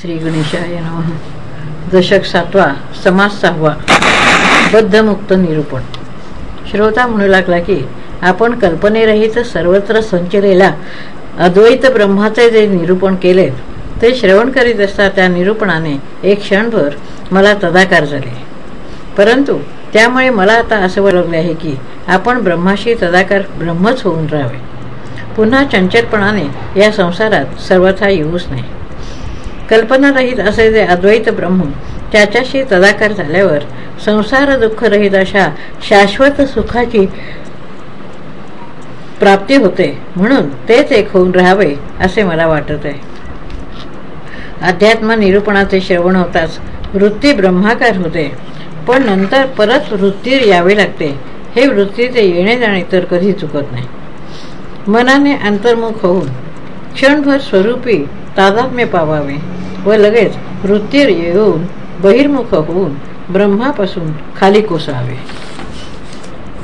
श्री गणेशाय नम. दशक सातवा समास सहावा बद्धमुक्त निरूपण. श्रोता म्हणू लागला की आपण कल्पनेरहित सर्वत्र संचलेला अद्वैत ब्रह्माचे जे निरूपण केले ते श्रवण करीत असता त्या निरूपणाने एक क्षणभर मला तदाकार झाले. परंतु त्यामुळे मला आता असं वळवले आहे की आपण ब्रह्माशी तदाकार ब्रह्मच होऊन राहावे. पुन्हा चंचलपणाने या संसारात सर्वथा येऊच नाही कल्पनारहित असे जे अद्वैत ब्रह्म त्याच्याशी तदाकार झाल्यावर संसार दुःखरहित अशा शाश्वत सुखाची प्राप्ती होते. म्हणून तेच एक होऊन राहावे असे मला वाटत आहे. अध्यात्म निरूपणाचे श्रवण होताच वृत्ती ब्रह्माकार होते. पण नंतर परत वृत्ती यावे लागते. हे वृत्तीचे येणे जाणे तर कधी चुकत नाही. मनाने अंतर्मुख होऊन क्षणभर स्वरूपी तादात्म्य पावावे. व लगेच वृत्तीर येऊन बहिर्मुख होऊन ब्रह्मापासून खाली कोसळावे.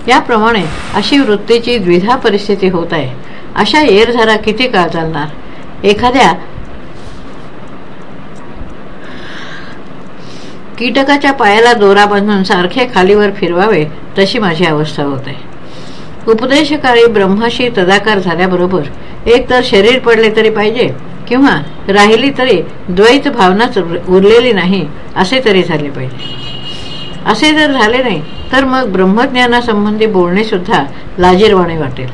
याप्रमाणे अशी वृत्तीची द्विधा परिस्थिती होत आहे. अशा येरझारा किती काळ चालणार? एखाद्या कीटकाच्या पायाला दोरा बांधून सारखे खालीवर फिरवावे तशी माझी अवस्था होते. उपदेशकाळी ब्रह्माशी तदाकार झाल्याबरोबर एक तर शरीर पडले तरी पाहिजे किंवा राहिली तरी द्वैत भावनाच उरलेली नाही असे तरी झाले पाहिजे. असे जर झाले नाही तर मग ब्रह्मज्ञानासंबंधी बोलणे सुद्धा लाजीरवाणे वाटेल.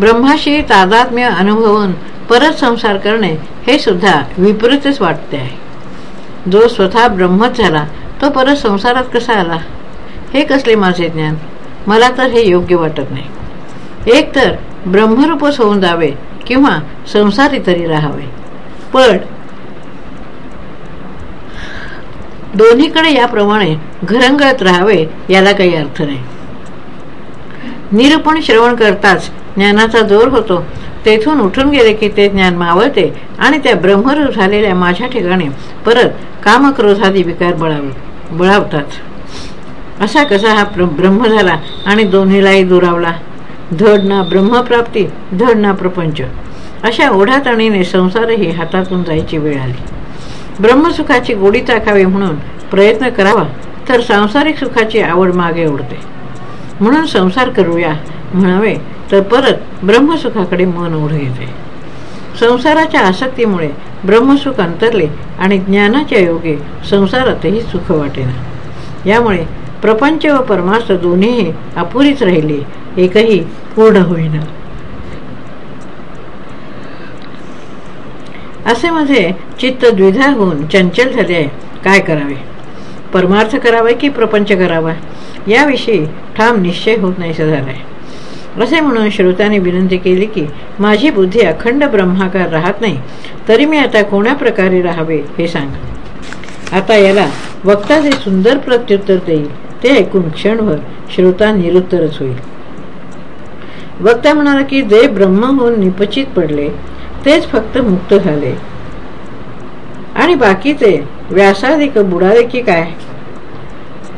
ब्रह्माशी तादात्म्य अनुभवून परत संसार करणे हे सुद्धा विपरीतच वाटते आहे. जो स्वतः ब्रह्मच झाला तो परत संसारात कसा आला? हे कसले माझे ज्ञान? मला तर हे योग्य वाटत नाही. एक तर ब्रह्मरूपच होऊन जावे किंवा संसारी तरी राहावे. पण दोन्हीकडे याप्रमाणे घरंगळत राहावे याला काही अर्थ नाही. निरूपण श्रवण करताच ज्ञानाचा जोर होतो. तेथून उठून गेले की ते ज्ञान मावळते आणि त्या ब्रह्मरूप झालेल्या माझ्या ठिकाणी परत कामक्रोधादी विकार बळाव बळावतात. असा कसा हा ब्रह्म झाला आणि दोन्हीलाही दुरावला? धड ना ब्रह्मप्राप्ती धड ना प्रपंच. अशा ओढाताणीने संसारही हातातून जायची वेळ आली. ब्रह्मसुखाची गोडी टाकावी म्हणून प्रयत्न करावा तर सांसारिक सुखाची आवड मागे ओढते. म्हणून संसार करूया म्हणावे तर परत ब्रह्मसुखाकडे मन ओढ येते. संसाराच्या आसक्तीमुळे ब्रह्मसुख अंतरले आणि ज्ञानाच्या योगे संसारातही सुख वाटेना. यामुळे प्रपंच व परमार्थ दोन्ही अपुरीच राहिले. एकही पूर्ण होईना. असे माझे चित्त द्विधा होऊन चंचल झाले. काय करावे? परमार्थ करावा की प्रपंच करावा? याविषयी ठाम निश्चय होत नाही झालाय असे म्हणून श्रोताने विनंती केली की माझी बुद्धी अखंड ब्रह्माकार राहत नाही तरी मी आता कोण्या प्रकारे राहावे हे सांग. आता याला वक्ता जे सुंदर प्रत्युत्तर देईल. ते ऐकून क्षणभर श्रोता निरुत्तरच होईल. वक्ता म्हणाला की जे ब्रह्म होऊन निपचित पडले तेच फक्त मुक्त झाले. आणि बाकीचे व्यासाधिक बुडाले की काय?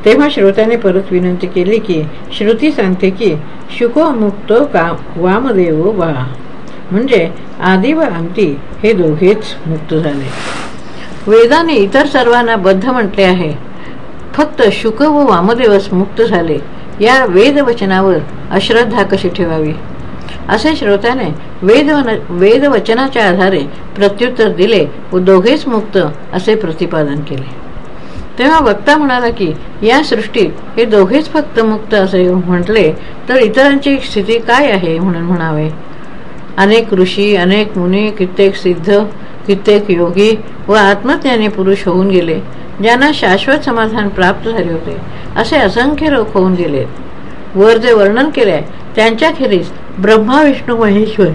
तेव्हा श्रोत्याने परत विनंती केली की श्रुती सांगते की शुको मुक्तो का वामदेव वा. म्हणजे आदी व अंती हे दोघेच मुक्त झाले. वेदाने इतर सर्वांना बद्ध म्हटले आहे. फक्त शुक व वामदेवच मुक्त झाले. या वेदवचनावर अश्रद्धा कशी ठेवावी? असे श्रोत्याने वेद वेदवचनाच्या आधारे प्रत्युत्तर दिले व दोघेच मुक्त असे प्रतिपादन केले. तेव्हा वक्ता म्हणाला की या सृष्टीत हे दोघेच फक्त मुक्त असे म्हटले तर इतरांची स्थिती काय आहे म्हणून म्हणावे. अनेक ऋषी अनेक मुनी कित्येक सिद्ध कित्येक योगी व आत्मज्ञानी पुरुष होऊन गेले. ज्यांना शाश्वत समाधान प्राप्त झाले होते असे असंख्य लोक होऊन गेले. वर जे वर्णन केले त्यांच्याखेरीज ब्रह्मा विष्णू महेश्वर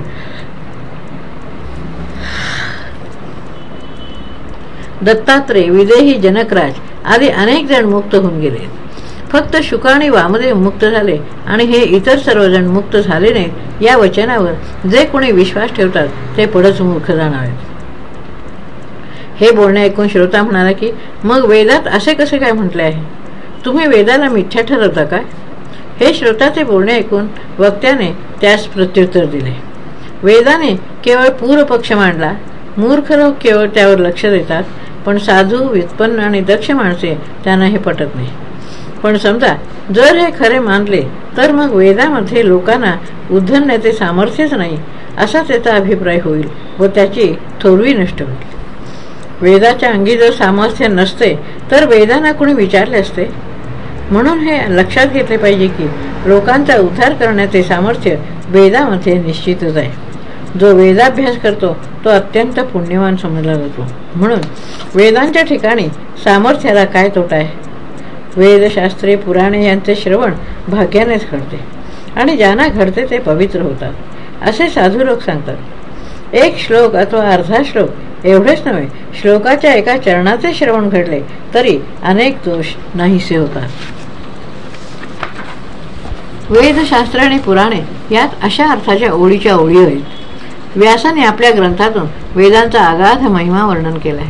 दत्तात्रय विदेही जनकराज आदी अनेक जण मुक्त होऊन गेले. फक्त शुक आणि वामदेव मुक्त झाले आणि हे इतर सर्वजण मुक्त झाले नाहीत या वचनावर जे कोणी विश्वास ठेवतात ते पडच मूर्ख जाणार हे बोलणे ऐकून श्रोता म्हणाला की मग वेदात असे कसे काय म्हटले आहे? तुम्ही वेदाला मिथ्या ठरवता काय? हे श्रोताचे बोलणे ऐकून वक्त्याने त्यास प्रत्युत्तर दिले. वेदाने केवळ पूर्व पक्ष मांडला. मूर्ख लोक केवळ त्यावर लक्ष देतात पण साधू व्युत्पन्न आणि दक्ष माणसे त्यांना हे पटत नाही. पण समजा जर हे खरे मानले तर मग वेदामध्ये लोकांना उद्धरण्याचे सामर्थ्यच नाही असा त्याचा अभिप्राय होईल व त्याची थोरवी नष्ट होईल. वेदाच्या अंगी जर सामर्थ्य नसते तर वेदांना कुणी विचारले असते? म्हणून हे लक्षात घेतले पाहिजे की लोकांचा उद्धार करण्याचे सामर्थ्य वेदामध्ये निश्चितच आहे. जो वेदाभ्यास करतो तो अत्यंत पुण्यवान समजला जातो. म्हणून वेदांच्या ठिकाणी सामर्थ्याला काय तोटा आहे? वेदशास्त्रे पुराणे यांचे श्रवण भाग्यानेच घडते आणि ज्यांना घडते ते पवित्र होतात. असे साधू लोक सांगतात एक श्लोक अथवा अर्धा श्लोक एवढेच नव्हे श्लोकाच्या एका चरणाचे श्रवण घडले तरी अनेक दोष नाहीसे होतात. वेदशास्त्र आणि पुराणे यात अशा अर्थाच्या ओळीच्या ओळी आहेत. व्यासाने आपल्या ग्रंथातून वेदांचा अगाध महिमा वर्णन केलाय.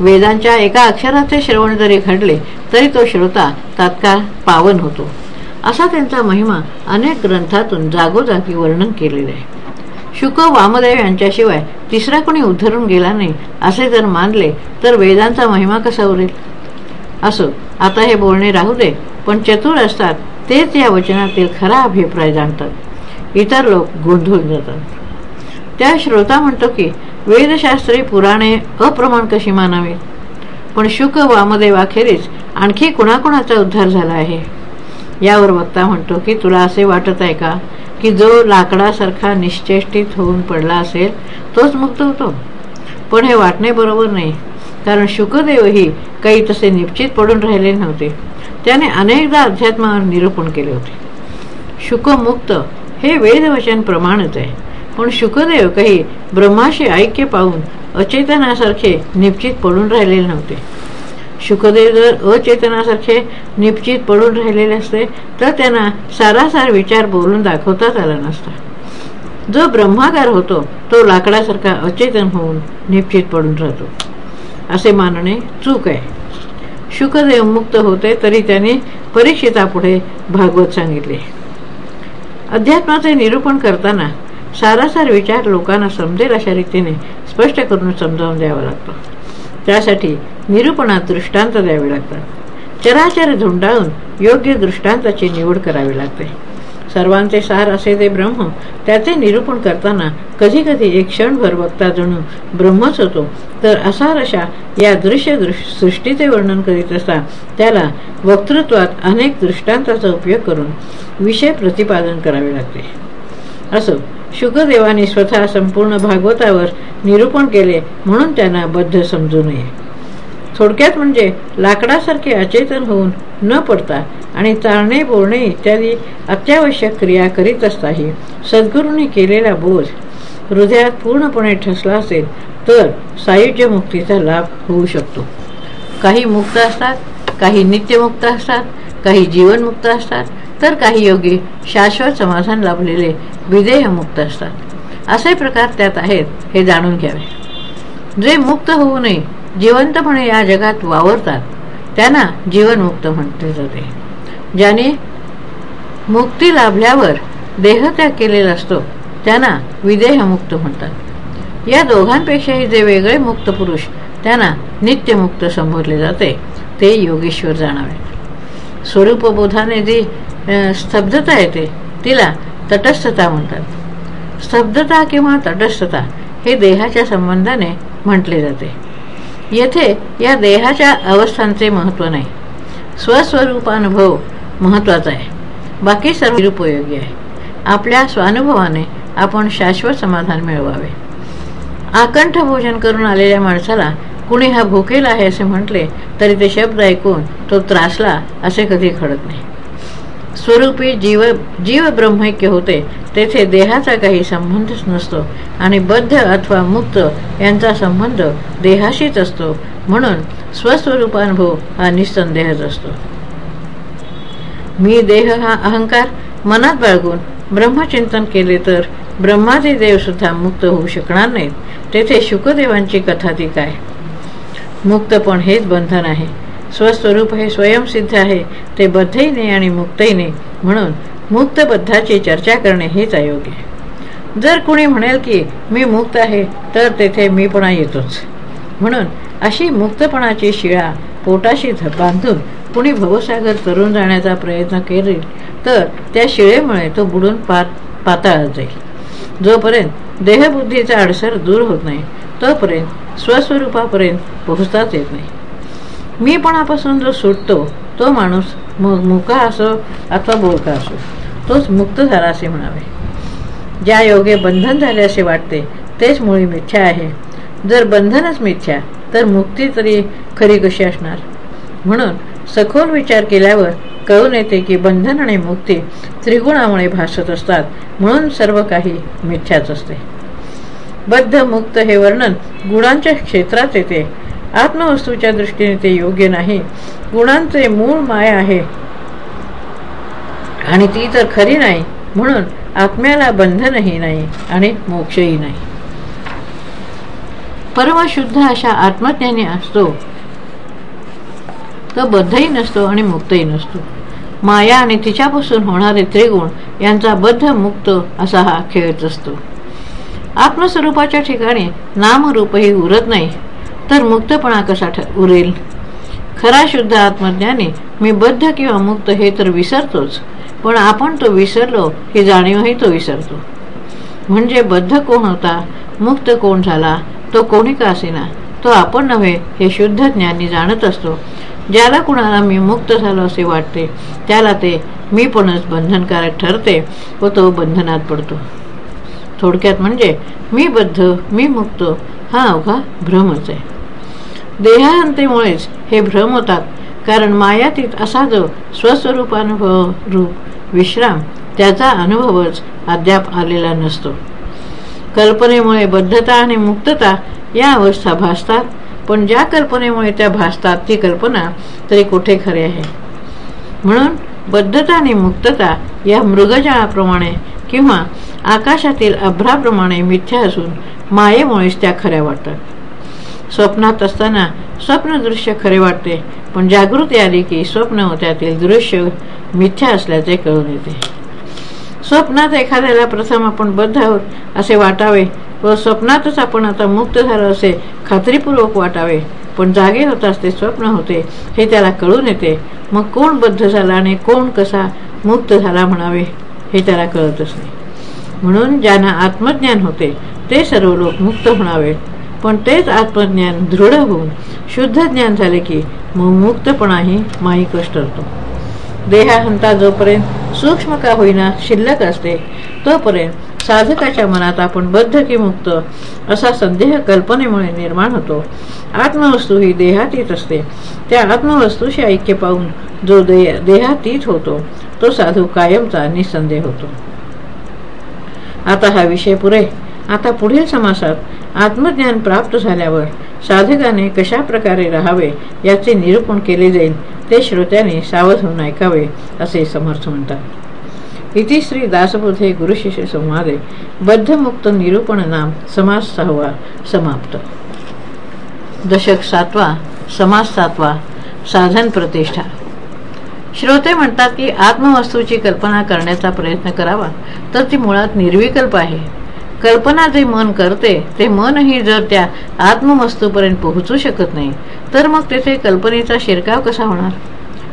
वेदांच्या एका अक्षराचे श्रवण जरी घडले तरी तो श्रोता तात्काळ पावन होतो. असा त्यांचा महिमा अनेक ग्रंथातून जागोजागी वर्णन केलेला आहे. शुक वामदेव यांच्याशिवाय तिसरा कोणी उद्धरून गेला नाही असे जर मानले तर वेदांचा महिमा कसा उरेल? असो आता हे बोलणे राहू दे पण चतुर असतात तेच या वचनातील खरा अभिप्राय जाणतात. इतर लोक गोंधळून जातात. त्या श्रोता म्हणतो की वेदशास्त्री पुराणे अप्रमाण कशी मानावे? पण शुक वामदेवाखेरीज आणखी कुणाकुणाचा उद्धार झाला आहे? यावर वक्ता म्हणतो की तुला असे वाटत आहे का? की जो लाकडासारखा निश्चेष्टित होऊन पडला असेल तोच मुक्त होतो. पण हे वाटणे बरोबर नाही कारण शुकदेवही काही तसे निश्चित पडून राहिले नव्हते. त्याने अनेकदा अध्यात्मावर निरूपण केले होते. शुकमुक्त हे वेदवचन प्रमाणच आहे. पण शुकदेव काही ब्रह्माशी ऐक्य पाहून अचेतनासारखे निश्चित पडून राहिलेले नव्हते. शुकदेव जर अचेतनासारखे निश्चित पडून राहिलेले असते तर त्यांना सारासार विचार बोलून दाखवताच आला नसता. जो ब्रह्माकार होतो तो लाकडासारखा अचेतन होऊन निश्चित पडून राहतो. असे मानणे चूक आहे. शुकदेव मुक्त होते तरी त्याने परीक्षितापुढे भागवत सांगितले. अध्यात्माचे निरूपण करताना सारासार विचार लोकांना समजेल अशा रीतीने स्पष्ट करून समजावून द्यावा लागतो. त्यासाठी निरूपणात दृष्टांत द्यावे लागतात. चराचर धुंडाळून योग्य दृष्टांताची निवड करावी लागते. सर्वांचे सार असे ते ब्रह्म त्याचे निरूपण करताना कधी कधी एक क्षणभर वक्ता जणू ब्रह्मच होतो. तर असार अशा या दृश्य सृष्टीचे वर्णन करीत असता त्याला वक्तृत्वात अनेक दृष्टांताचा उपयोग करून विषय प्रतिपादन करावे लागते. असो शुकदेवाने स्वतः संपूर्ण भागवतावर निरूपण केले म्हणून त्यांना बद्ध समजू नये. थोडक्यात म्हणजे लाकडासारखे अचेतन होऊन न पडता आणि चालणे बोलणे इत्यादी अत्यावश्यक क्रिया करीत असताही सद्गुरूंनी केलेला बोध हृदयात पूर्णपणे ठसला असेल तर सायुज्य मुक्तीचा लाभ होऊ शकतो. काही मुक्त असतात काही नित्यमुक्त असतात काही जीवनमुक्त असतात तर काही योगी शाश्वत समाधान लाभलेले विधेयमुक्त असतात. असे प्रकार त्यात आहेत हे जाणून घ्यावे. जे मुक्त होऊ नये जिवंतपणे या जगात वावरतात त्यांना जीवनमुक्त म्हटले जाते. ज्याने मुक्ती लाभल्यावर देहत्याग केलेला असतो त्यांना विदेहमुक्त म्हणतात. या दोघांपेक्षाही जे वेगळे मुक्त पुरुष त्यांना नित्यमुक्त संबोधले जाते ते योगेश्वर जाणावे. स्वरूपबोधाने जी स्तब्धता येते तिला तटस्थता म्हणतात. स्तब्धता किंवा तटस्थता हे देहाच्या संबंधाने म्हटले जाते. येथे या देहाच्या अवस्थांचे महत्त्व नाही. स्वस्वरूपानुभव महत्त्वाचा आहे. बाकी सर्व निरुपयोगी आहे. आपल्या स्वानुभवाने आपण शाश्वत समाधान मिळवावे. आकंठ भोजन करून आलेल्या माणसाला कुणी हा भुकेल आहे असे म्हटले तरी ते शब्द ऐकून तो त्रासला असे कधी घडत नाही. स्वरूपी जीव जीव ब्रह्मैक्य होते तेथे देहाचा काही संबंधच नसतो आणि बद्ध अथवा मुक्त यांचा संबंध देहाशीच असतो. म्हणून स्वस्वरूपानुभव हा निसंदेहच असतो. मी देह हा अहंकार मनात बाळगून ब्रह्मचिंतन केले तर ब्रह्मादी देव सुद्धा मुक्त होऊ शकणार नाहीत. तेथे शुकदेवांची कथा ती काय? मुक्तपण हेच बंधन आहे. स्वस्वरूप हे स्वयंसिद्ध आहे. ते बद्धही नाही आणि मुक्तही नाही म्हणून मुक्तबद्धाची चर्चा करणे हेच अयोग्य जर कुणी म्हणेल की मी मुक्त आहे तर तेथे मीपणा येतोच. म्हणून अशी मुक्तपणाची शिळा पोटाशी बांधून कुणी भवसागर तरुण जाण्याचा प्रयत्न केले तर त्या शिळेमुळे तो बुडून पात पाताळत जाईल. जोपर्यंत देहबुद्धीचा अडसर दूर होत नाही तोपर्यंत स्वस्वरूपापर्यंत पोहोचताच येत नाही. मीपणापासून जो सुटतो तो माणूस मग मुका असो अथवा बोलका असो तोच मुक्त झाला असे म्हणावे. ज्या योगे बंधन झाले असे वाटते तेच मुळी मिथ्या आहे. जर बंधनच मिथ्या तर मुक्ती तरी खरी कशी असणार? म्हणून सखोल विचार केल्यावर कळून येते की बंधन आणि मुक्ती त्रिगुणामुळे भासत असतात म्हणून सर्व काही मिथ्याच असते. बद्ध मुक्त हे वर्णन गुणांच्या क्षेत्रात येते आत्मवस्तूच्या दृष्टीने ते योग्य नाही. गुणांचे मूळ माय आहे. आणि ती तर खरी नाही म्हणून आत्म्याला बंधनही नाही आणि मोक्षही नाही. परमशुद्ध अशा आत्मज्ञानी असतो. तो बद्धही नसतो आणि मुक्तही नसतो. माया आणि तिच्यापासून होणारे त्रिगुण यांचा बद्ध मुक्त असा हा खेळच असतो. आत्मस्वरूपाच्या ठिकाणी नामरूपही उरत नाही. तर मुक्तपणा कसा उरेल? खरा शुद्ध आत्मज्ञानी मी बद्ध किंवा मुक्त हे तर विसरतोच पण आपण तो विसरलो ही जाणीवही तो विसरतो. म्हणजे बद्ध कोण होता? मुक्त कोण झाला? तो कोणी का असेना? तो आपण नव्हे हे शुद्ध ज्ञानी जाणत असतो. ज्याला कुणाला मी मुक्त झालो असे वाटते त्याला ते मी पणच बंधनकारक ठरते व तो बंधनात पडतो. थोडक्यात म्हणजे मी बद्ध मी मुक्त हा अवघा भ्रमच आहे. देहांतेमुळेच हे भ्रम होतात. कारण मायातीत असा जो स्वस्वरूपानुभव रूप विश्राम त्याचा अनुभवच अद्याप आलेला नसतो. कल्पनेमुळे बद्धता आणि मुक्तता या अवस्था भासतात पण ज्या कल्पनेमुळे त्या भासतात ती कल्पना तरी कुठे खरे आहे? म्हणून बद्धता आणि मुक्तता या मृगजळाप्रमाणे किंवा आकाशातील अभ्राप्रमाणे मिथ्या असून मायेमुळेच त्या खऱ्या वाटतात. स्वप्नात असताना स्वप्न दृश्य खरे वाटते. पण जागृती आली की स्वप्न त्यातील दृश्य मिथ्या असल्याचे कळून येते. स्वप्नात एखाद्याला प्रथम आपण बद्ध आहोत असे वाटावे व स्वप्नातच आपण आता मुक्त झालो असे खात्रीपूर्वक वाटावे. पण जागे होताच ते स्वप्न होते हे त्याला कळून येते. मग कोण बद्ध झाला आणि कोण कसा मुक्त झाला म्हणावे हे त्याला कळतच नाही. म्हणून ज्यांना आत्मज्ञान होते ते सर्व लोक मुक्त म्हणावे. पण तेच आत्मज्ञान दृढ होऊन शुद्ध ज्ञान झाले की मग मुक्तपणाही माईकच ठरतो देहाहंता जोपर्यंत सूक्ष्म का होईना शिल्लक असते तोपर्यंत साधकाच्या मनात आपण बद्ध की मुक्त असा संदेह कल्पनेमुळे निर्माण होतो. आत्मवस्तू ही देहातीत असते. त्या आत्मवस्तूशी ऐक्य पाहून जो देहातीत होतो तो साधू कायमचा निसंदेह होतो. आता हा विषय पुरे आता पुढील समासात आत्मज्ञान प्राप्त झाल्यावर साधकाने कशा प्रकारे राहावे याचे निरूपण केले जाईल ते श्रोत्याने सावध होऊन ऐकावे असे समर्थ म्हणतात. इति श्री दासबोधे गुरुशिष्य संवादे. बद्धमुक्त निरूपण नाम समास सहावा समाप्त. दशक सातवा समास सातवा साधन प्रतिष्ठा. श्रोते म्हणतात की आत्मवस्तूची कल्पना करण्याचा प्रयत्न करावा तर ती मुळात निर्विकल्प आहे. कल्पना जे मन करते ते मनही जर त्या आत्मवस्तूपर्यंत पोहोचू शकत नाही तर मग तेथे कल्पनेचा शिरकाव कसा होणार?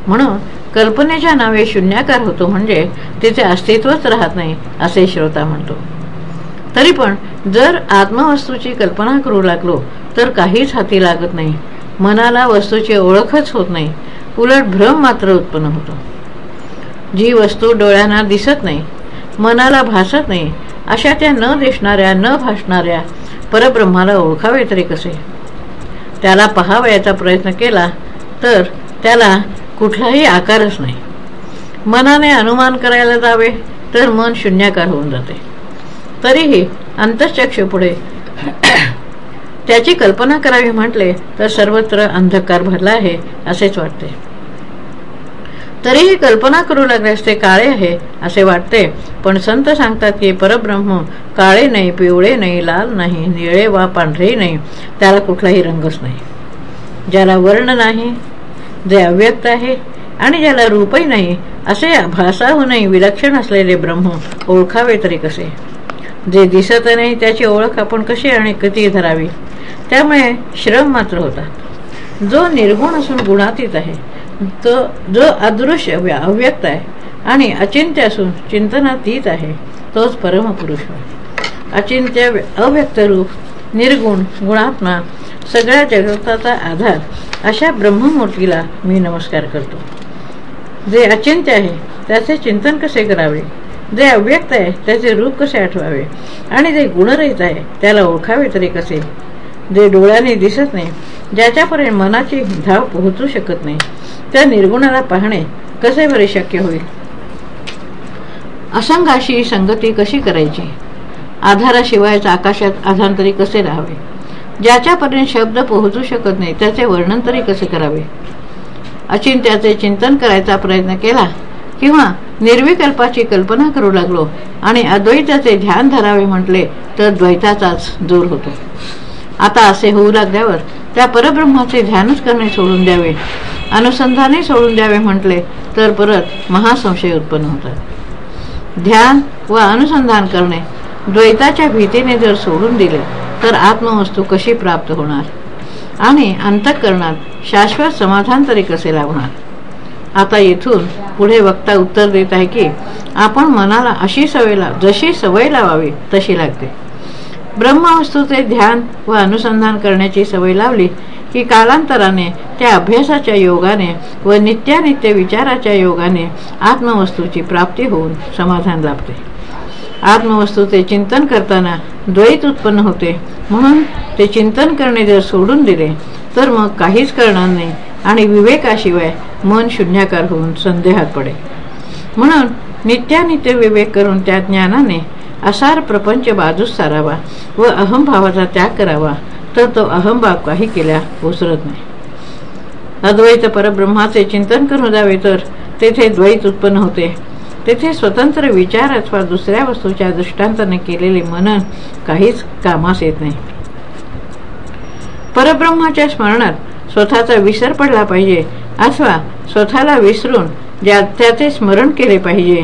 म्हणून कल्पनेच्या नावे शून्याकार होतो म्हणजे तिथे अस्तित्वच राहत नाही असे श्रोता म्हणतो. तरी पण जर आत्मवस्तूची कल्पना करू लागलो तर काहीच हाती लागत नाही मनाला वस्तूची ओळखच होत नाही उलट भ्रम मात्र उत्पन्न होतो. जी वस्तू डोळ्यांना दिसत नाही मनाला भासत नाही अशा त्या न दिसणाऱ्या न भासणाऱ्या परब्रह्माला ओळखावे तरी कसे? त्याला पहावयाचा प्रयत्न केला तर त्याला कुठलाही आकारच नाही. मनाने अनुमान करायला जावे तर मन शून्याकार होऊन जाते. तरीही अंतश्चक्षुपुढे त्याची कल्पना करावी म्हटले तर सर्वत्र अंधकार भरला आहे असेच वाटते. तरीही कल्पना करू लागल्यास ते काळे आहे असे वाटते. पण संत सांगतात की परब्रह्म काळे नाही पिवळे नाही लाल नाही निळे वा पांढरे नाही. त्याला कुठलाही रंगच नाही. ज्याला वर्ण नाही जे अव्यक्त आहे आणि ज्याला रूपही नाही असे भासाहूनही विलक्षण असलेले ब्रह्म ओळखावे तरी कसे? जे दिसत नाही त्याची ओळख आपण कशी आणि किती धरावी? त्यामुळे श्रम मात्र होतात जो निर्गुण असून गुणातीत आहे जो अदृश्य अव्यक्त आहे आणि अचिंत्य असून चिंतनातीत आहे तोच परमपुरुष होय अचिंत्य अव्यक्त रूप निर्गुण गुणात्मा सगळ्या जगताचा आधार अशा ब्रह्ममूर्तीला मी नमस्कार करतो. जे अचिंत्य आहे त्याचे चिंतन कसे करावे? जे अव्यक्त आहे त्याचे रूप कसे आठवावे? आणि जे गुणरहित आहे त्याला ओळखावे तरी कसे? जे डोळ्याने दिसत नाही ज्याच्यापर्यंत मनाची धाव पोहोचू शकत नाही त्या निर्गुणाला पाहणे कसे बरे शक्य होईल? असंगाशी संगती कशी करायची? आधाराशिवायच आकाशात आधार तरी कसे राहावे? ज्याच्यापर्यंत शब्द पोहोचू शकत नाही त्याचे वर्णन तरी कसे करावे? अचिंत्याचे चिंतन करायचा प्रयत्न केला किंवा निर्विकल्पाची कल्पना करू लागलो आणि अद्वैताचे ध्यान धरावे म्हटले तर द्वैताचाच दूर होतो. आता असे होऊ लागल्यावर त्या परब्रह्माचे ध्यानच करणे सोडून द्यावे. अनुसंधाने सोडून द्यावे म्हटले तर परत महासंशय उत्पन्न होतात ध्यान व अनुसंधान करणे द्वैताच्या भीतीने जर सोडून दिले तर आत्मवस्तू कशी प्राप्त होणार? आणि अंतःकरणात शाश्वत समाधान तरी कसे लावणार आता येथून पुढे वक्ता उत्तर देत आहे की आपण मनाला अशी सवय जशी सवय लावावी तशी लागते. ब्रह्मवस्तूचे ध्यान व अनुसंधान करण्याची सवय लावली की कालांतराने त्या अभ्यासाच्या योगाने व नित्यानित्य विचाराच्या योगाने आत्मवस्तूची प्राप्ती होऊन समाधान लाभते. आत्मवस्तूचे चिंतन करताना द्वैत उत्पन्न होते. म्हणून ते चिंतन करणे जर सोडून दिले तर मग काहीच करणार नाही आणि विवेकाशिवाय मन शून्याकार होऊन संदेहात पडे म्हणून नित्यानित्य विवेक करून त्या ज्ञानाने असार प्रपंच बाजूस सारावा व अहमभावाचा त्याग करावा तर तो अहंभाव काही केल्या ओसरत नाही. अद्वैत परब्रह्माचे चिंतन करून जावे तर तेथे द्वैत उत्पन्न होते. तेथे स्वतंत्र विचार अथवा दुसऱ्या वस्तूच्या दृष्टांताने केलेले मनन काहीच कामास येत नाही. परब्रह्माच्या स्मरणात स्वतःचा विसर पडला पाहिजे अथवा स्वतःला विसरून ज्या त्याचे स्मरण केले पाहिजे.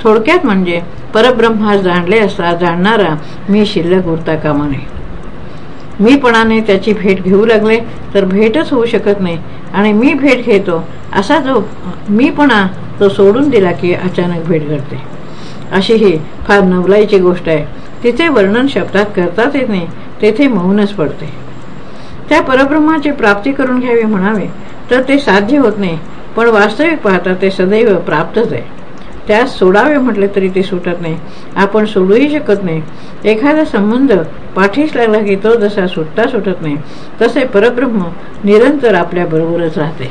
थोडक्यात म्हणजे परब्रह्मा जाणले असता जाणणारा मी शिल्लक उरता कामा नये. मीपणाने त्याची भेट घेऊ लागले तर भेटच होऊ शकत नाही. आणि मी भेट घेतो असा जो मीपणा तो सोडून दिला की अचानक भेट घडते. अशी ही फार नवलाईची गोष्ट आहे. तिथे वर्णन शब्दात करताच येत नाही तेथे मौनच पडते. त्या परब्रह्माची प्राप्ती करून घ्यावी म्हणावे तर ते साध्य होत नाही पण वास्तविक पाहता ते सदैव प्राप्तच आहे. त्यास सोडावे म्हटले तरी ते सुटत नाही. आपण सोडूही शकत नाही. एखादा संबंध पाठीस लागला की तो जसा सुटता सुटत नाही तसे परब्रह्म निरंतर आपल्या बरोबरच राहते.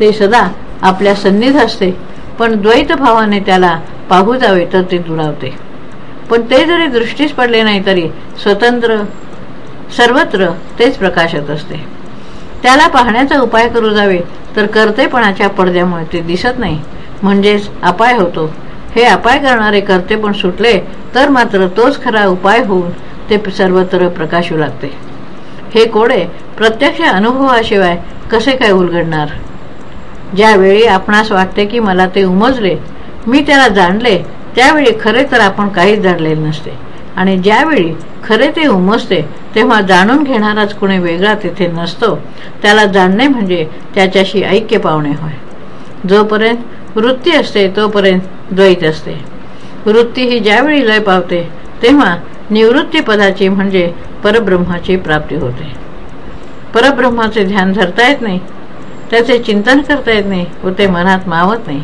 ते सदा आपल्या सन्निध असते पण द्वैत भावाने त्याला पाहू जावे तर ते दुरावते. पण ते जरी दृष्टीस पडले नाही तरी स्वतंत्र सर्वत्र तेच प्रकाशत असते. त्याला पाहण्याचा उपाय करू जावे तर कर्तेपणाच्या पडद्यामुळे ते दिसत नाही. म्हणजेच अपाय होतो. हे अपाय करणारे करते पण सुटले तर मात्र तोच खरा उपाय होऊन ते सर्वत्र प्रकाशू लागते. हे कोडे प्रत्यक्ष अनुभवाशिवाय कसे काय उलगडणार? ज्यावेळी आपणास वाटते की मला ते उमजले मी त्याला जाणले त्यावेळी खरे तर आपण काहीच जाणलेले नसते. आणि ज्यावेळी खरे ते उमजते तेव्हा जाणून घेणाराच कुणी वेगळा तिथे नसतो. त्याला जाणणे म्हणजे त्याच्याशी ऐक्य पावणे होय. जोपर्यंत वृत्ती असते तोपर्यंत द्वैत असते. वृत्ती ही ज्यावेळी लय पावते तेव्हा निवृत्ती पदाची म्हणजे परब्रह्माची प्राप्ती होते. परब्रह्माचे ध्यान धरता येत नाही त्याचे चिंतन करता येत नाही व ते मनात मावत नाही.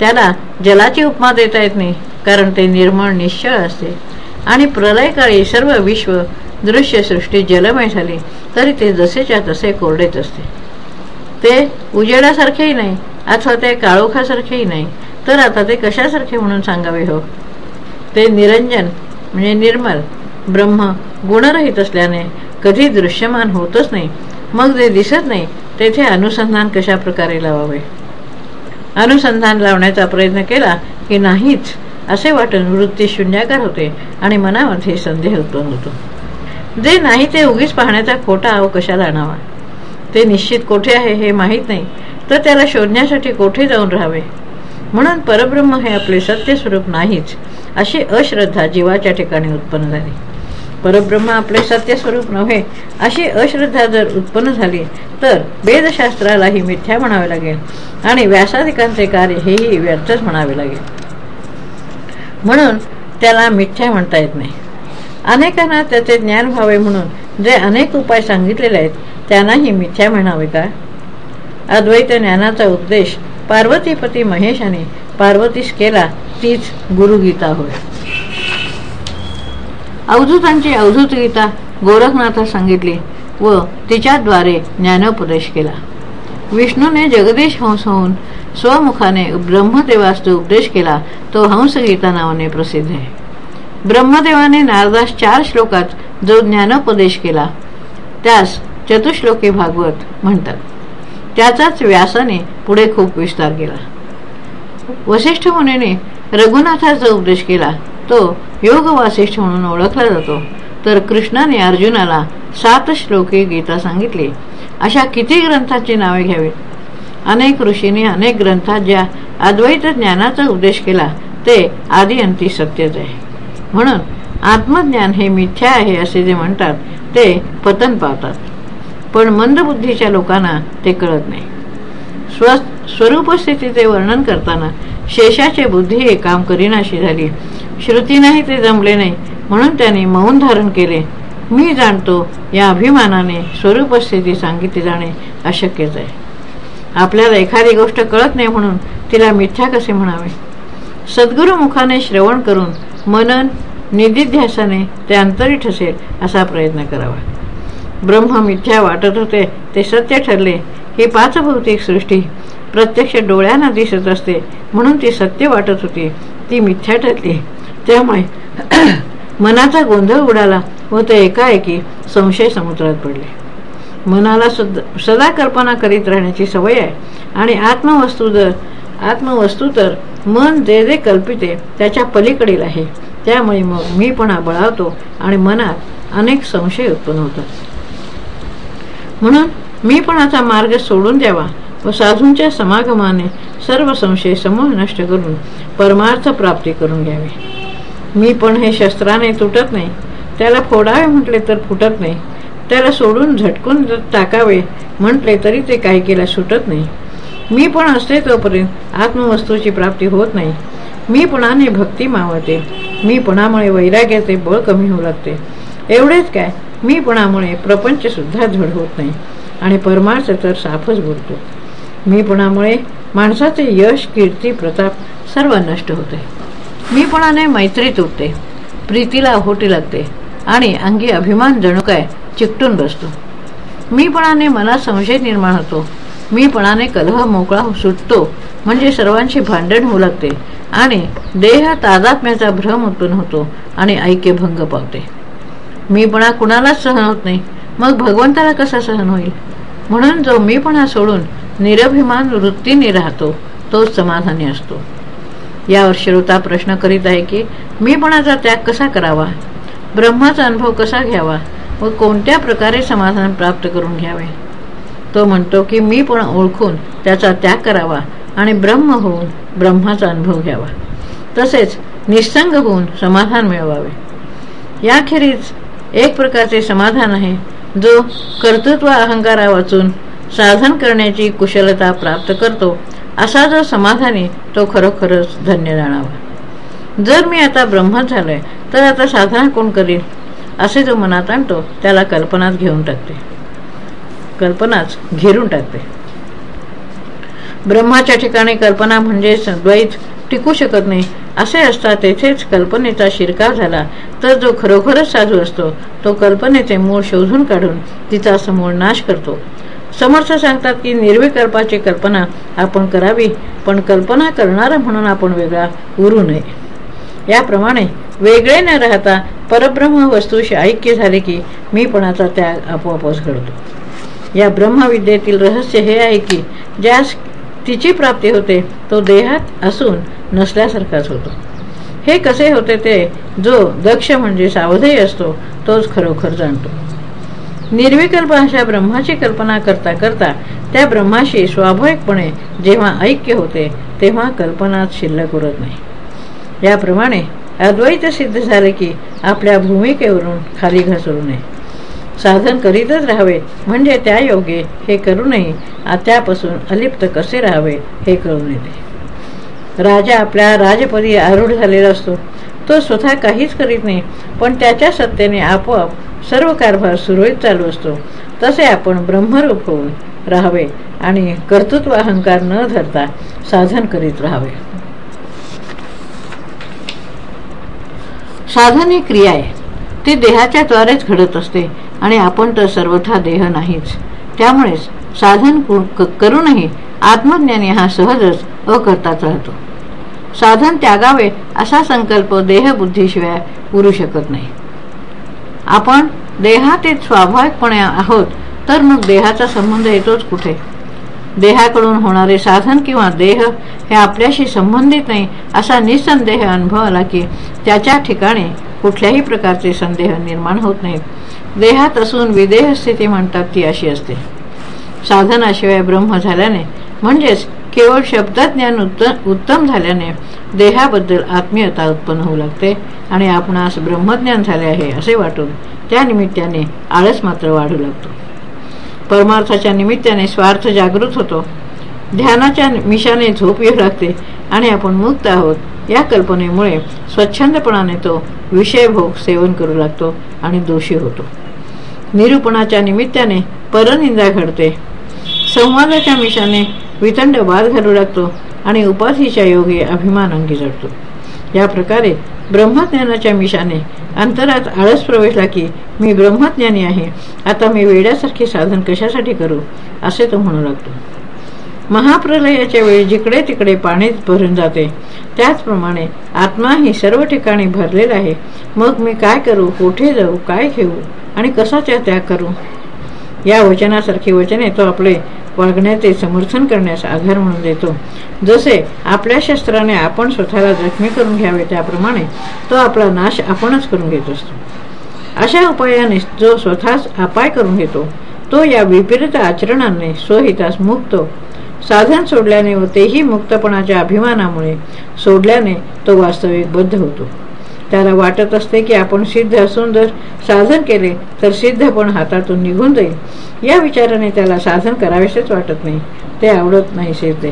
त्याला जलाची उपमा देता येत नाही कारण ते निर्मळ निश्चळ असते. आणि प्रलयकाळी सर्व विश्व दृश्यसृष्टी जलमय झाली तरी ते जसेच्या तसे कोरडेत असते. ते उजेडासारखेही नाही अथवा ते काळोखासारखेही नाही. तर आता ते कशासारखे म्हणून सांगावे हो? ते निरंजन म्हणजे निर्मल ब्रह्म गुणरहित असल्याने कधी दृश्यमान होतच नाही. मग जे दिसत नाही तेथे अनुसंधान कशा प्रकारे लावावे? अनुसंधान लावण्याचा प्रयत्न केला की नाहीच असे वाटून वृत्ती शून्याकार होते आणि मनामध्ये संदेह उत्पन्न होतो. जे नाही ते उगीच पाहण्याचा खोटा आव कशाला आणावा? ते निश्चित कोठे आहे हे माहीत नाही. तर त्याला शोधण्यासाठी कोठे जाऊन राहावे? म्हणून परब्रह्म हे आपले सत्य स्वरूप नाहीच अशी अश्रद्धा जीवाच्या ठिकाणी उत्पन्न झाली. परब्रह्म आपले सत्यस्वरूप नव्हे अशी अश्रद्धा जर उत्पन्न झाली तर वेदशास्त्रालाही मिथ्या म्हणावे लागेल आणि व्यासाधिकांचे कार्य हेही व्यर्थच म्हणावे लागेल. म्हणून त्याला मिथ्या म्हणता येत नाही. अनेकांना त्याचे ज्ञान व्हावे म्हणून जे अनेक उपाय सांगितलेले आहेत त्यांनाही मिथ्या म्हणावे का? अद्वैत ज्ञानाचा उपदेश पार्वतीपती महेशाने पार्वतीस केला तीच गुरुगीता होय. अवधूतांची अवधूत गीता गोरखनाथा सांगितली व तिच्याद्वारे ज्ञानोपदेश केला. विष्णूने जगदीश हंस होऊन स्वमुखाने ब्रह्मदेवास जो उपदेश केला तो हंसगीता नावाने प्रसिद्ध आहे. ब्रह्मदेवाने नारदास चार श्लोकात जो ज्ञानोपदेश केला त्यास चतुश्लोकी भागवत म्हणतात. त्याचाच व्यासाने पुढे खूप विस्तार केला. वसिष्ठ मुनीने रघुनाथाचा उपदेश केला. तो योग वासिष्ठ म्हणून ओळखला जातो. तर कृष्णाने अर्जुनाला सात श्लोके गीता सांगितली. अशा किती ग्रंथांची नावे घ्यावीत? अनेक ऋषींनी अनेक ग्रंथात ज्या अद्वैत ज्ञानाचा उपदेश केला ते आदी अंती सत्यच आहे. म्हणून आत्मज्ञान हे मिथ्या आहे असे जे म्हणतात ते पतन पावतात. पण मंदबुद्धीच्या लोकांना ते कळत नाही. स्व स्वरूपस्थितीचे वर्णन करताना शेषाचे बुद्धी हे काम करीनाशी झाली. श्रुतीनाही ते जमले नाही. म्हणून त्यांनी मौन धारण केले. मी जाणतो या अभिमानाने स्वरूपस्थिती सांगितली जाणे अशक्यच आहे. आपल्याला एखादी गोष्ट कळत नाही म्हणून तिला मिथ्या कसे म्हणावे? सद्गुरुमुखाने श्रवण करून मनन निधिध्यासाने ते अंतरी ठसेल असा प्रयत्न करावा. ब्रह्म मिथ्या वाटत होते ते सत्य ठरले. ही पाच भौतिक सृष्टी प्रत्यक्ष डोळ्यांना दिसत असते म्हणून ती सत्य वाटत होती. ती मिथ्या ठरली. त्यामुळे मनाचा गोंधळ उडाला व ते एकाएकी संशय समुद्रात पडले. मनाला सदा कल्पना करीत राहण्याची सवय आहे. आणि आत्मवस्तू जर आत्मवस्तू तर मन जे जे कल्पिते त्याच्या पलीकडील आहे. त्यामुळे मग मीपणा बळावतो आणि मनात अनेक संशय उत्पन्न होतात. म्हणून मी पण आता मार्ग सोडून द्यावा व साधूंच्या समागमाने सर्व संशय समूह नष्ट करून परमार्थ प्राप्ती करून घ्यावी. मी पण हे शस्त्राने तुटत नाही. त्याला फोडावे म्हटले तर फुटत नाही. त्याला सोडून झटकून टाकावे म्हटले तरी ते काही केल्या सुटत नाही. मी पण असते तोपर्यंत आत्मवस्तूची प्राप्ती होत नाही. मीपणाने भक्ती मावते. मीपणामुळे वैराग्याचे बळ कमी होऊ लागते. एवढेच काय? मीपणामुळे प्रपंच सुद्धा धड होत नाही. आणि परमार्थ तर साफच बोलतो. मीपणामुळे माणसाचे यश कीर्ती प्रताप सर्व नष्ट होते. मीपणाने मैत्री तुटते प्रीतीला होटी लागते. आणि अंगी अभिमान जणू काय चिकटून बसतो. मीपणाने मनात संशय निर्माण होतो. मीपणाने कलह मोकळा सुटतो. म्हणजे सर्वांशी भांडण होऊ लागते. आणि देह तादात्म्याचा भ्रम उत्पन्न होतो. आणि ऐक्य भंग पावते. मीपणा कुणालाच सहन होत नाही. मग भगवंताला कसा सहन होईल? म्हणून जो मीपणा सोडून निरभिमान वृत्तीने राहतो तोच समाधानी असतो. यावर श्रोता प्रश्न करीत आहे की मीपणाचा त्याग कसा करावा? ब्रह्माचा अनुभव कसा घ्यावा? व कोणत्या प्रकारे समाधान प्राप्त करून घ्यावे? तो म्हणतो की मी पण ओळखून त्याचा त्याग करावा आणि ब्रह्म होऊन ब्रह्माचा अनुभव घ्यावा. तसेच निसंग होऊन समाधान मिळवावे. याखेरीज एक प्रकारचे समाधान आहे जो कर्तृत्व अहंकारा वाचून साधन करण्याची कुशलता प्राप्त करतो. असा जो समाधानी तो खरोखरच धन्य जाणावा. जर मी आता ब्रह्म झालोय तर आता साधना कोण करील? असे जो मनात आणतो त्याला कल्पनाच घेऊन टाकते. कल्पनाच घेरून टाकते. ब्रह्माच्या ठिकाणी कल्पना म्हणजे द्वैत टिकू शकत नाही. असे असता तेथेच कल्पनेचा शिरकाव झाला. तर जो खरोखरच साधू असतो तो कल्पनेचे मूळ शोधून काढून तिचा समूळ नाश करतो. समर्थ सांगतात की निर्विकल्पाची कल्पना आपण करावी पण कल्पना करणारा म्हणून आपण वेगळा उरू नये. याप्रमाणे वेगळे न राहता परब्रह्म वस्तूशी ऐक्य झाले की मीपणाचा त्याग आपोआपच घडतो. या ब्रह्मविद्येतील रहस्य हे आहे की ज्यास तिची प्राप्ती होते तो देहात असून नसल्यासारखाच होतो. हे कसे होते ते जो दक्ष म्हणजे सावधही असतो तोच खरोखर जाणतो. निर्विकल्प अशा ब्रह्माची कल्पना करता करता त्या ब्रह्माशी स्वाभाविकपणे जेव्हा ऐक्य होते तेव्हा कल्पनात शिल्लक उरत नाही. याप्रमाणे अद्वैत सिद्ध झाले की आपल्या भूमिकेवरून खाली घसरू नये. साधन करीतच राहावे. म्हणजे त्या योगे हे करूनही त्यापासून अलिप्त कसे राहावे हे कळून येते. राजा आपल्या राजपदी आरूढ झालेला असतो. तो स्वतः काहीच करीत नाही पण त्याच्या सत्तेने आपोआप सर्व कारभार सुरळीत चालू असतो. तसे आपण ब्रह्मरूप होऊन राहावे आणि कर्तृत्व अहंकार न धरता साधन करीत राहावे. साधन ही क्रिया आहे. ती देहाच्या द्वारेच घडत असते. आणि आपण तर सर्वथा देह नाहीच. त्यामुळेच साधन करूनही आत्मज्ञानी हा सहजच अकर्ताच राहतो. साधन त्यागावे असा संकल्प देहबुद्धीशिवाय उरू शकत नाही. आपण देहातीत स्वाभाविकपणे आहोत तर मग देहाचा संबंध येतोच कुठे? देहाकडून होणारे साधन किंवा देह हे आपल्याशी संबंधित नाही असा निसंदेह अनुभव आला की त्याच्या ठिकाणी कुठल्याही प्रकारचे संदेह निर्माण होत नाहीत. देहात असून विदेह स्थिती म्हणतात ती अशी असते. साधनाशिवाय ब्रह्म झाल्याने म्हणजेच केवळ शब्दज्ञान उत्तम झाल्याने देहाबद्दल आत्मीयता उत्पन्न होऊ लागते आणि आपणास ब्रह्मज्ञान झाले आहे असे वाटून त्या निमित्ताने आळस मात्र वाढू लागतो. परमार्थाच्या निमित्ताने स्वार्थ जागृत होतो. ध्यानाच्या मिशाने झोप येऊ लागते आणि आपण मुक्त आहोत. या कल्पनेमुळे स्वच्छंदपणाने तो विषयभोग सेवन करू लागतो आणि दोषी होतो. निरूपणाच्या निमित्ताने परनिंदा घडते. संवादाच्या मिशाने वितंड वाद घालू लागतो आणि उपाधीच्या योगी अभिमान अंगी जडतो. या प्रकारे ब्रह्मज्ञानाच्या मिशाने अंतरात आळस प्रवेशला की मी ब्रह्मज्ञानी आहे आता मी वेड्यासारखे साधन कशासाठी करू असे तो म्हणू लागतो. महाप्रलयाच्या वेळी जिकडे तिकडे पाणी भरून जाते. त्याचप्रमाणे आत्मा ही सर्व ठिकाणी भरलेला आहे. मग मी काय करू? कुठे जाऊ? काय घेऊ? आणि कसाचा त्याग करू? या वचनासारखी वचने तो आपले. वागण्याचे समर्थन करण्यास आधार म्हणून देतो. जसे आपल्या शस्त्राने आपण स्वतःला जखमी करून घ्यावे त्याप्रमाणे तो आपला नाश आपणच करून घेत असतो. अशा उपायाने जो स्वतःच अपाय करून घेतो तो या विपरीत आचरणाने स्वहितास मुक्त साधन सोडल्याने व तेही मुक्तपणाच्या अभिमानामुळे सोडल्याने तो वास्तविक बद्ध होतो. त्याला वाटत असते की आपण सिद्ध असून जर साधन केले तर सिद्ध पण हातातून निघून जाईल. या विचाराने त्याला साधन करावेसेच वाटत नाही. ते आवडत नाही सिद्ध.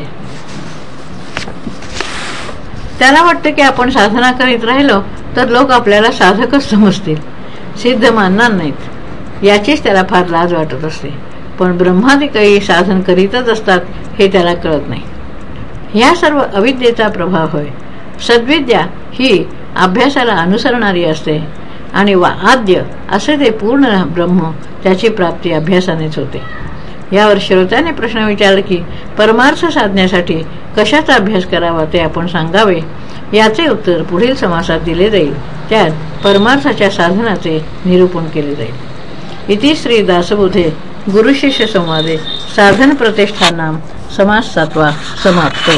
त्याला वाटतं की आपण साधना करीत राहिलो तर लोक आपल्याला साधकच समजतील. सिद्ध मानणार नाहीत. याचीच त्याला फार लाज वाटत असते. पण ब्रह्मादी काही साधन करीतच असतात हे त्याला कळत नाही. या सर्व अविद्येचा प्रभाव होय. सद्विद्या ही अभ्यासाला अनुसरणारी असते आणि वा आद्य असे ते पूर्ण ब्रह्म त्याची प्राप्ती अभ्यासानेच होते. यावर श्रोत्याने प्रश्न विचारला की परमार्थ साधण्यासाठी कशाचा अभ्यास करावा ते आपण सांगावे? याचे उत्तर पुढील समासात दिले जाईल. त्यात परमार्थाच्या साधनाचे निरूपण केले जाईल. इति श्री दासबोधे गुरुशिष्य संवादे साधन प्रतिष्ठानाम समाज सातवा समाप्त।